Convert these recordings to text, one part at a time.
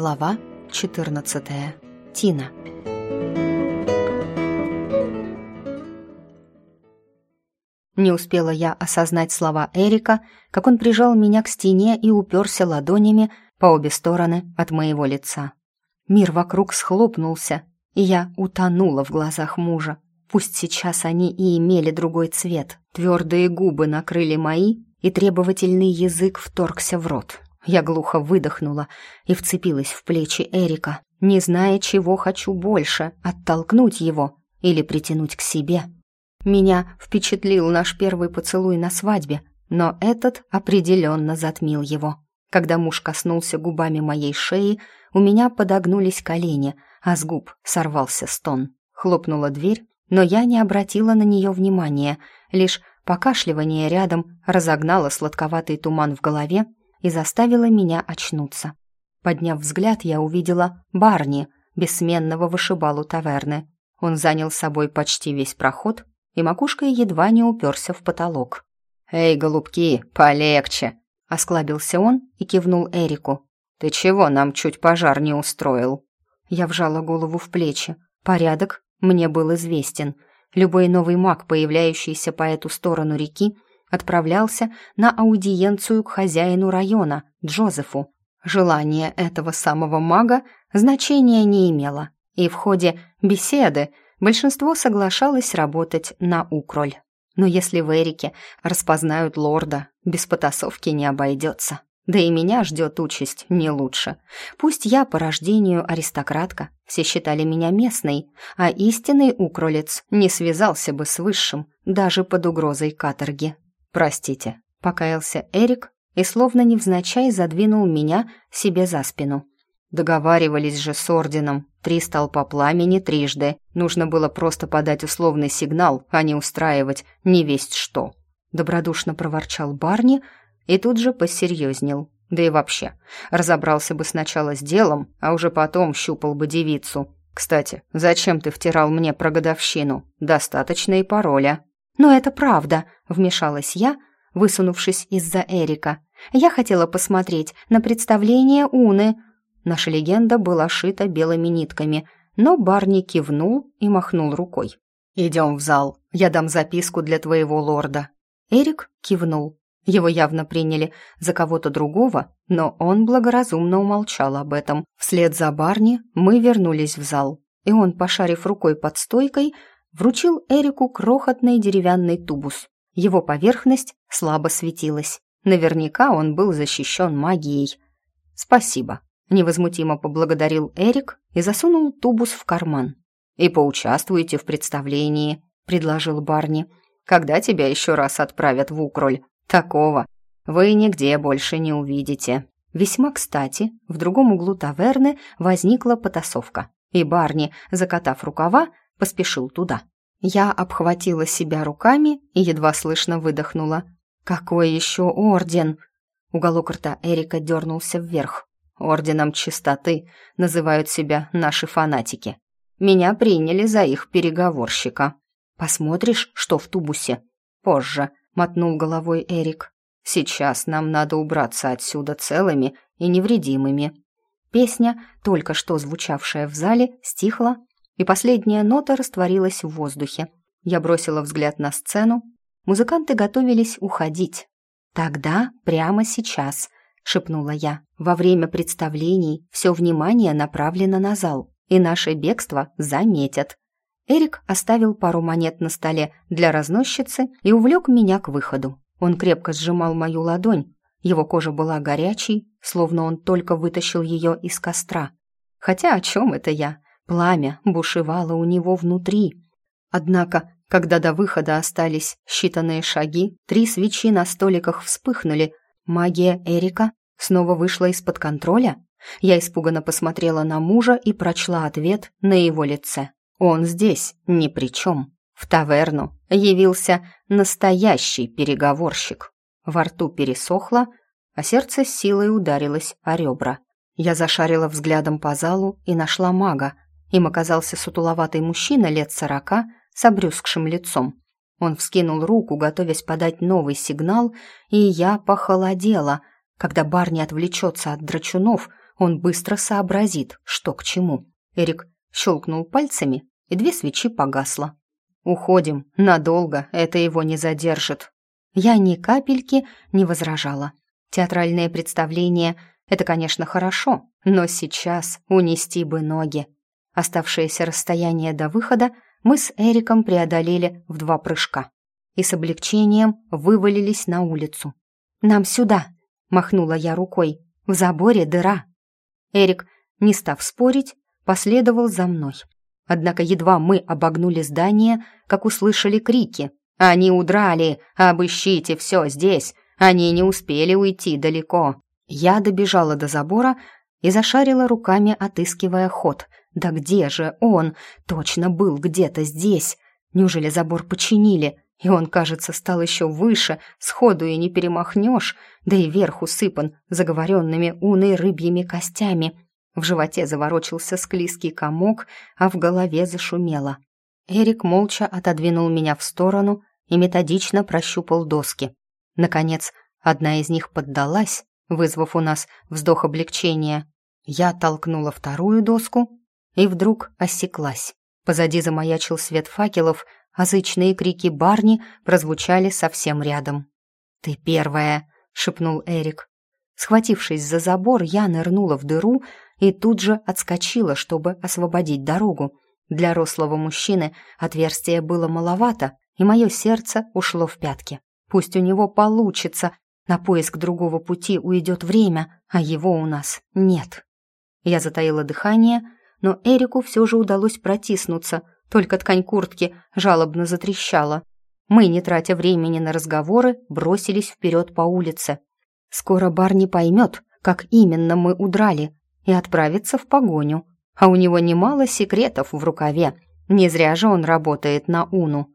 Глава 14. Тина. Не успела я осознать слова Эрика, как он прижал меня к стене и уперся ладонями по обе стороны от моего лица. Мир вокруг схлопнулся, и я утонула в глазах мужа. Пусть сейчас они и имели другой цвет, твердые губы накрыли мои, и требовательный язык вторгся в рот. Я глухо выдохнула и вцепилась в плечи Эрика, не зная, чего хочу больше — оттолкнуть его или притянуть к себе. Меня впечатлил наш первый поцелуй на свадьбе, но этот определенно затмил его. Когда муж коснулся губами моей шеи, у меня подогнулись колени, а с губ сорвался стон. Хлопнула дверь, но я не обратила на нее внимания, лишь покашливание рядом разогнало сладковатый туман в голове и заставила меня очнуться. Подняв взгляд, я увидела Барни, бессменного вышибалу таверны. Он занял собой почти весь проход и макушкой едва не уперся в потолок. «Эй, голубки, полегче!» — осклабился он и кивнул Эрику. «Ты чего нам чуть пожар не устроил?» Я вжала голову в плечи. Порядок мне был известен. Любой новый маг, появляющийся по эту сторону реки, отправлялся на аудиенцию к хозяину района, Джозефу. Желание этого самого мага значения не имело, и в ходе беседы большинство соглашалось работать на укроль. Но если в Эрике распознают лорда, без потасовки не обойдется. Да и меня ждет участь не лучше. Пусть я по рождению аристократка, все считали меня местной, а истинный укролец не связался бы с высшим, даже под угрозой каторги. «Простите», — покаялся Эрик и словно невзначай задвинул меня себе за спину. Договаривались же с орденом. Три столпа пламени трижды. Нужно было просто подать условный сигнал, а не устраивать невесть что. Добродушно проворчал Барни и тут же посерьезнел. Да и вообще, разобрался бы сначала с делом, а уже потом щупал бы девицу. Кстати, зачем ты втирал мне про годовщину? Достаточно и пароля. «Но это правда», — вмешалась я, высунувшись из-за Эрика. «Я хотела посмотреть на представление Уны». Наша легенда была шита белыми нитками, но Барни кивнул и махнул рукой. «Идем в зал, я дам записку для твоего лорда». Эрик кивнул. Его явно приняли за кого-то другого, но он благоразумно умолчал об этом. Вслед за Барни мы вернулись в зал, и он, пошарив рукой под стойкой, вручил Эрику крохотный деревянный тубус. Его поверхность слабо светилась. Наверняка он был защищен магией. «Спасибо», — невозмутимо поблагодарил Эрик и засунул тубус в карман. «И поучаствуйте в представлении», — предложил Барни. «Когда тебя еще раз отправят в Укроль? Такого вы нигде больше не увидите». Весьма кстати, в другом углу таверны возникла потасовка, и Барни, закатав рукава, поспешил туда. Я обхватила себя руками и едва слышно выдохнула. «Какой еще орден?» Уголок рта Эрика дернулся вверх. «Орденом чистоты называют себя наши фанатики. Меня приняли за их переговорщика. Посмотришь, что в тубусе?» «Позже», — мотнул головой Эрик. «Сейчас нам надо убраться отсюда целыми и невредимыми». Песня, только что звучавшая в зале, стихла и последняя нота растворилась в воздухе. Я бросила взгляд на сцену. Музыканты готовились уходить. «Тогда прямо сейчас», — шепнула я. «Во время представлений все внимание направлено на зал, и наше бегство заметят». Эрик оставил пару монет на столе для разносчицы и увлек меня к выходу. Он крепко сжимал мою ладонь. Его кожа была горячей, словно он только вытащил ее из костра. Хотя о чем это я? Пламя бушевало у него внутри. Однако, когда до выхода остались считанные шаги, три свечи на столиках вспыхнули. Магия Эрика снова вышла из-под контроля. Я испуганно посмотрела на мужа и прочла ответ на его лице. Он здесь ни при чем. В таверну явился настоящий переговорщик. Во рту пересохло, а сердце с силой ударилось о ребра. Я зашарила взглядом по залу и нашла мага, им оказался сутуловатый мужчина лет сорока с обрюзгшим лицом. Он вскинул руку, готовясь подать новый сигнал, и я похолодела. Когда Барни отвлечется от драчунов, Он быстро сообразит, что к чему. Эрик щелкнул пальцами, и две свечи погасло. «Уходим. Надолго. Это его не задержит». Я ни капельки не возражала. Театральное представление — это, конечно, хорошо, но сейчас унести бы ноги. Оставшееся расстояние до выхода мы с Эриком преодолели в два прыжка и с облегчением вывалились на улицу. «Нам сюда!» — махнула я рукой. «В заборе дыра!» Эрик, не став спорить, последовал за мной. Однако едва мы обогнули здание, как услышали крики. «Они удрали! Обыщите все здесь! Они не успели уйти далеко!» Я добежала до забора и зашарила руками, отыскивая ход. «Да где же он? Точно был где-то здесь! Неужели забор починили?» И он, кажется, стал еще выше, сходу и не перемахнешь, да и верх усыпан заговоренными уной рыбьими костями. В животе заворочился склизкий комок, а в голове зашумело. Эрик молча отодвинул меня в сторону и методично прощупал доски. Наконец, одна из них поддалась, вызвав у нас вздох облегчения. Я толкнула вторую доску и вдруг осеклась. Позади замаячил свет факелов, а зычные крики Барни прозвучали совсем рядом. «Ты первая!» — шепнул Эрик. Схватившись за забор, я нырнула в дыру и тут же отскочила, чтобы освободить дорогу. Для рослого мужчины отверстие было маловато, и мое сердце ушло в пятки. Пусть у него получится, на поиск другого пути уйдет время, а его у нас нет. Я затаила дыхание, но Эрику все же удалось протиснуться, только ткань куртки жалобно затрещала. Мы, не тратя времени на разговоры, бросились вперед по улице. Скоро Барни поймет, как именно мы удрали, и отправится в погоню. А у него немало секретов в рукаве. Не зря же он работает на Уну.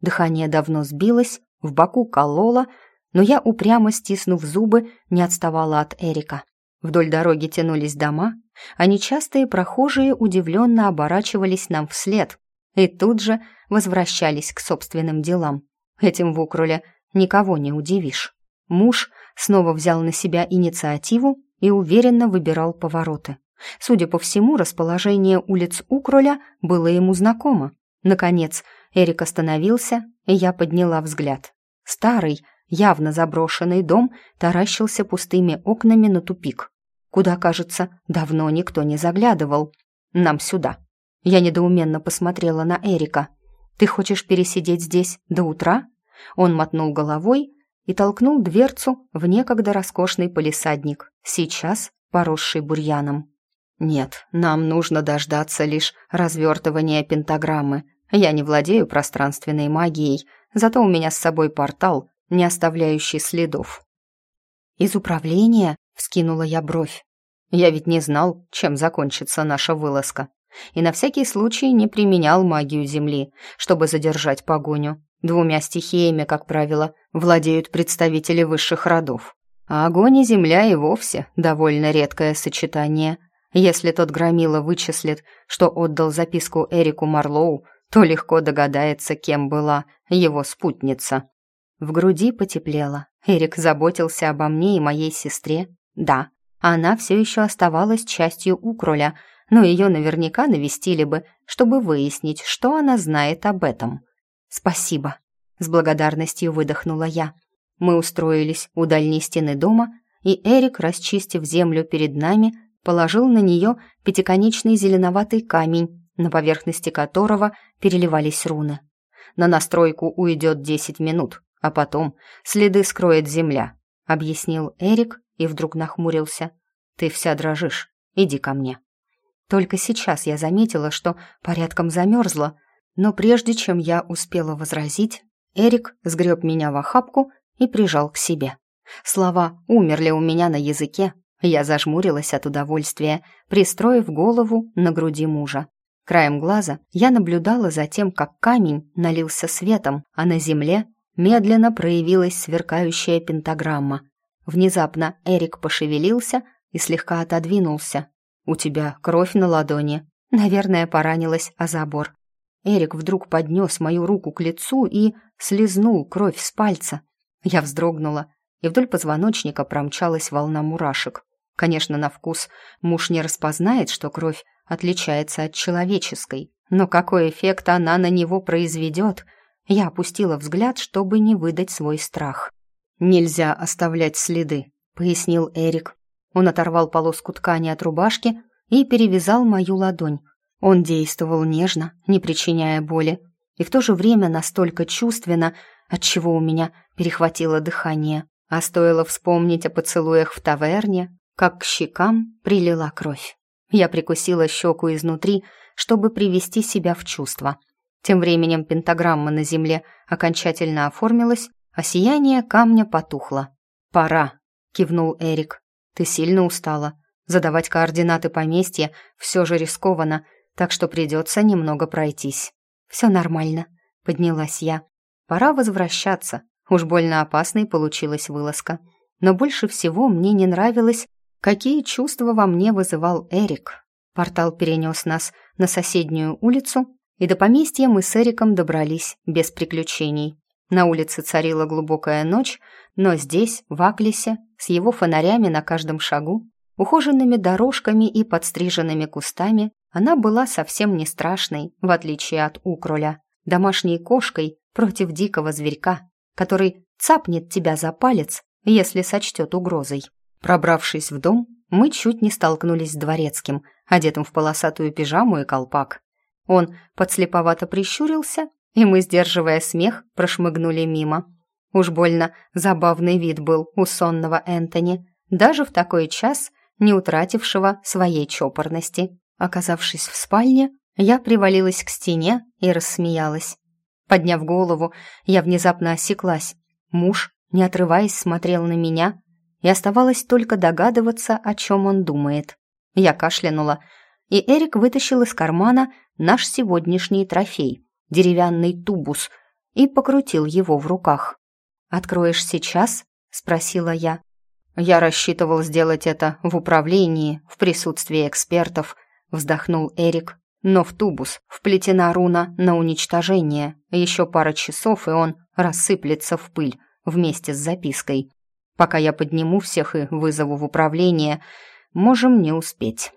Дыхание давно сбилось, в боку кололо, но я, упрямо стиснув зубы, не отставала от Эрика. Вдоль дороги тянулись дома, а нечастые прохожие удивленно оборачивались нам вслед и тут же возвращались к собственным делам. Этим в Укруле никого не удивишь. Муж снова взял на себя инициативу и уверенно выбирал повороты. Судя по всему, расположение улиц Укроля было ему знакомо. Наконец, Эрик остановился, и я подняла взгляд. Старый, явно заброшенный дом таращился пустыми окнами на тупик, куда, кажется, давно никто не заглядывал. Нам сюда. Я недоуменно посмотрела на Эрика. «Ты хочешь пересидеть здесь до утра?» Он мотнул головой и толкнул дверцу в некогда роскошный полисадник, сейчас поросший бурьяном. «Нет, нам нужно дождаться лишь развертывания пентаграммы. Я не владею пространственной магией, зато у меня с собой портал, не оставляющий следов». «Из управления?» — вскинула я бровь. «Я ведь не знал, чем закончится наша вылазка, и на всякий случай не применял магию Земли, чтобы задержать погоню. Двумя стихиями, как правило, владеют представители высших родов. А огонь и земля и вовсе довольно редкое сочетание. Если тот громила вычислит, что отдал записку Эрику Марлоу, то легко догадается, кем была его спутница. В груди потеплело. Эрик заботился обо мне и моей сестре. Да, она все еще оставалась частью Укроля, но ее наверняка навестили бы, чтобы выяснить, что она знает об этом. «Спасибо», — с благодарностью выдохнула я. Мы устроились у дальней стены дома, и Эрик, расчистив землю перед нами, положил на нее пятиконечный зеленоватый камень, на поверхности которого переливались руны. На настройку уйдет десять минут, а потом следы скроет земля, объяснил Эрик и вдруг нахмурился. Ты вся дрожишь, иди ко мне. Только сейчас я заметила, что порядком замерзла, но прежде чем я успела возразить, Эрик сгреб меня в охапку и прижал к себе. Слова умерли у меня на языке. Я зажмурилась от удовольствия, пристроив голову на груди мужа. Краем глаза я наблюдала за тем, как камень налился светом, а на земле медленно проявилась сверкающая пентаграмма. Внезапно Эрик пошевелился и слегка отодвинулся. «У тебя кровь на ладони». Наверное, поранилась о забор. Эрик вдруг поднес мою руку к лицу и слезнул кровь с пальца. Я вздрогнула, и вдоль позвоночника промчалась волна мурашек. Конечно, на вкус муж не распознает, что кровь отличается от человеческой, но какой эффект она на него произведет? Я опустила взгляд, чтобы не выдать свой страх. «Нельзя оставлять следы», — пояснил Эрик. Он оторвал полоску ткани от рубашки и перевязал мою ладонь. Он действовал нежно, не причиняя боли, и в то же время настолько чувственно, отчего у меня перехватило дыхание. А стоило вспомнить о поцелуях в таверне, как к щекам прилила кровь. Я прикусила щеку изнутри, чтобы привести себя в чувство. Тем временем пентаграмма на земле окончательно оформилась, а сияние камня потухло. «Пора», — кивнул Эрик. «Ты сильно устала. Задавать координаты поместья все же рискованно, так что придется немного пройтись». «Все нормально», — поднялась я. «Пора возвращаться. Уж больно опасной получилась вылазка. Но больше всего мне не нравилось, какие чувства во мне вызывал Эрик. Портал перенес нас на соседнюю улицу, и до поместья мы с Эриком добрались без приключений. На улице царила глубокая ночь, но здесь, в Аклисе, с его фонарями на каждом шагу, ухоженными дорожками и подстриженными кустами, она была совсем не страшной, в отличие от укроля, домашней кошкой против дикого зверька, который цапнет тебя за палец, если сочтет угрозой. Пробравшись в дом, мы чуть не столкнулись с дворецким, одетым в полосатую пижаму и колпак. Он подслеповато прищурился, и мы, сдерживая смех, прошмыгнули мимо. Уж больно забавный вид был у сонного Энтони, даже в такой час не утратившего своей чопорности. Оказавшись в спальне, я привалилась к стене и рассмеялась. Подняв голову, я внезапно осеклась. Муж, не отрываясь, смотрел на меня, и оставалось только догадываться, о чем он думает. Я кашлянула, и Эрик вытащил из кармана наш сегодняшний трофей — деревянный тубус, и покрутил его в руках. «Откроешь сейчас?» — спросила я. «Я рассчитывал сделать это в управлении, в присутствии экспертов», — вздохнул Эрик. «Но в тубус вплетена руна на уничтожение. Еще пара часов, и он рассыплется в пыль вместе с запиской. Пока я подниму всех и вызову в управление, можем не успеть».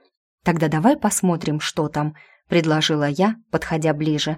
«Тогда давай посмотрим, что там», — предложила я, подходя ближе.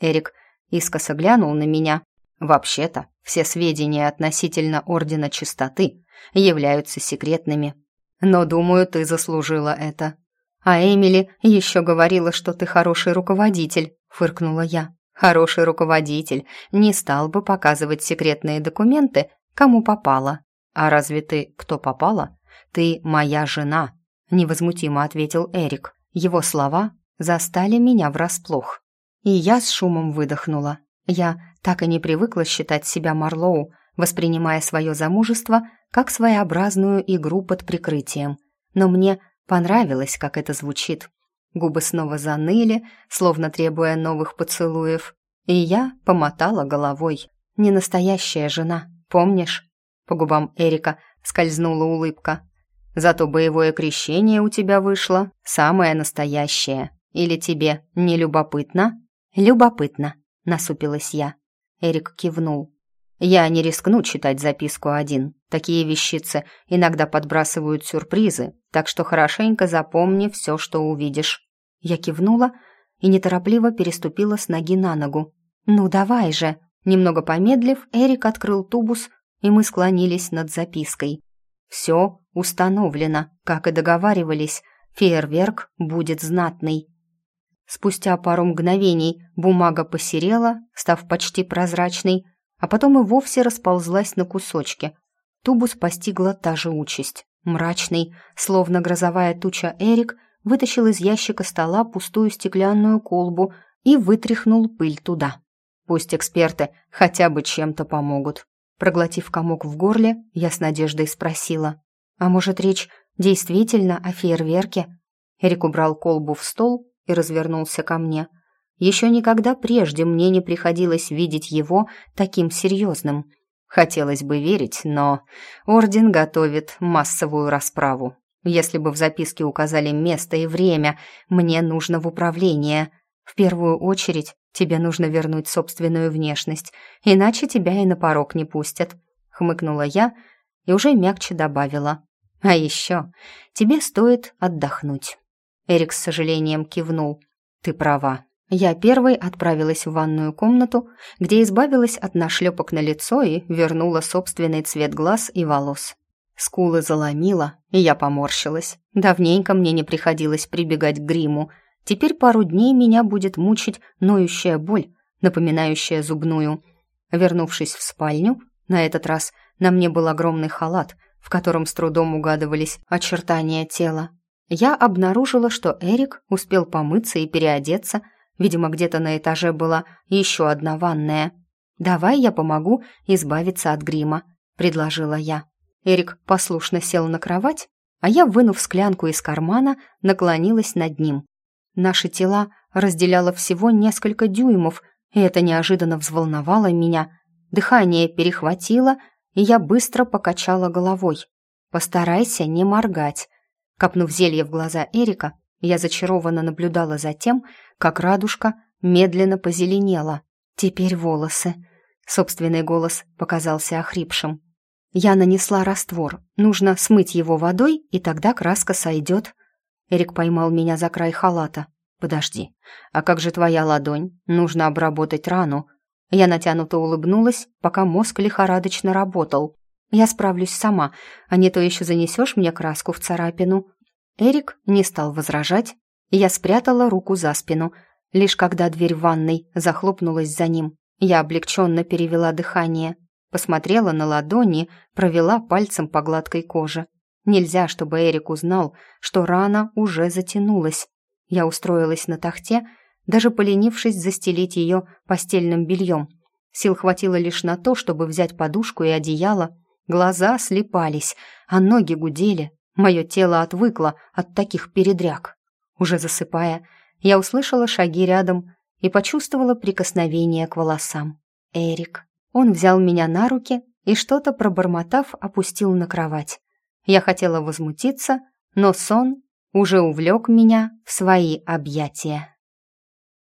Эрик искоса глянул на меня. «Вообще-то, все сведения относительно Ордена Чистоты являются секретными. Но, думаю, ты заслужила это». «А Эмили еще говорила, что ты хороший руководитель», — фыркнула я. «Хороший руководитель не стал бы показывать секретные документы, кому попало». «А разве ты кто попала? Ты моя жена», невозмутимо ответил Эрик. Его слова застали меня врасплох. И я с шумом выдохнула. Я так и не привыкла считать себя Марлоу, воспринимая свое замужество как своеобразную игру под прикрытием. Но мне понравилось, как это звучит. Губы снова заныли, словно требуя новых поцелуев. И я помотала головой. «Не настоящая жена, помнишь?» По губам Эрика скользнула улыбка. Зато боевое крещение у тебя вышло самое настоящее. Или тебе не любопытно?» «Любопытно», — насупилась я. Эрик кивнул. «Я не рискну читать записку один. Такие вещицы иногда подбрасывают сюрпризы, так что хорошенько запомни все, что увидишь». Я кивнула и неторопливо переступила с ноги на ногу. «Ну давай же!» Немного помедлив, Эрик открыл тубус, и мы склонились над запиской. Все установлено, как и договаривались. Фейерверк будет знатный. Спустя пару мгновений бумага посерела, став почти прозрачной, а потом и вовсе расползлась на кусочки. Тубус постигла та же участь. Мрачный, словно грозовая туча Эрик, вытащил из ящика стола пустую стеклянную колбу и вытряхнул пыль туда. Пусть эксперты хотя бы чем-то помогут. Проглотив комок в горле, я с надеждой спросила. «А может, речь действительно о фейерверке?» Эрик убрал колбу в стол и развернулся ко мне. Еще никогда прежде мне не приходилось видеть его таким серьезным. Хотелось бы верить, но Орден готовит массовую расправу. Если бы в записке указали место и время, мне нужно в управление. В первую очередь Тебе нужно вернуть собственную внешность, иначе тебя и на порог не пустят», — хмыкнула я и уже мягче добавила. А еще тебе стоит отдохнуть». Эрик с сожалением кивнул. «Ты права». Я первой отправилась в ванную комнату, где избавилась от нашлепок на лицо и вернула собственный цвет глаз и волос. Скулы заломила, и я поморщилась. Давненько мне не приходилось прибегать к гриму. Теперь пару дней меня будет мучить ноющая боль, напоминающая зубную. Вернувшись в спальню, на этот раз на мне был огромный халат, в котором с трудом угадывались очертания тела. Я обнаружила, что Эрик успел помыться и переодеться, видимо, где-то на этаже была еще одна ванная. «Давай я помогу избавиться от грима», — предложила я. Эрик послушно сел на кровать, а я, вынув склянку из кармана, наклонилась над ним. Наши тела разделяло всего несколько дюймов, и это неожиданно взволновало меня. Дыхание перехватило, и я быстро покачала головой. «Постарайся не моргать». Копнув зелье в глаза Эрика, я зачарованно наблюдала за тем, как радужка медленно позеленела. Теперь волосы. Собственный голос показался охрипшим. Я нанесла раствор. Нужно смыть его водой, и тогда краска сойдет. Эрик поймал меня за край халата. «Подожди, а как же твоя ладонь? Нужно обработать рану». Я натянуто улыбнулась, пока мозг лихорадочно работал. «Я справлюсь сама, а не то еще занесешь мне краску в царапину». Эрик не стал возражать, и я спрятала руку за спину. Лишь когда дверь в ванной захлопнулась за ним, я облегченно перевела дыхание, посмотрела на ладони, провела пальцем по гладкой коже. Нельзя, чтобы Эрик узнал, что рана уже затянулась. Я устроилась на тахте, даже поленившись застелить ее постельным бельем. Сил хватило лишь на то, чтобы взять подушку и одеяло. Глаза слепались, а ноги гудели. Мое тело отвыкло от таких передряг. Уже засыпая, я услышала шаги рядом и почувствовала прикосновение к волосам. Эрик. Он взял меня на руки и, что-то пробормотав, опустил на кровать. Я хотела возмутиться, но сон уже увлек меня в свои объятия.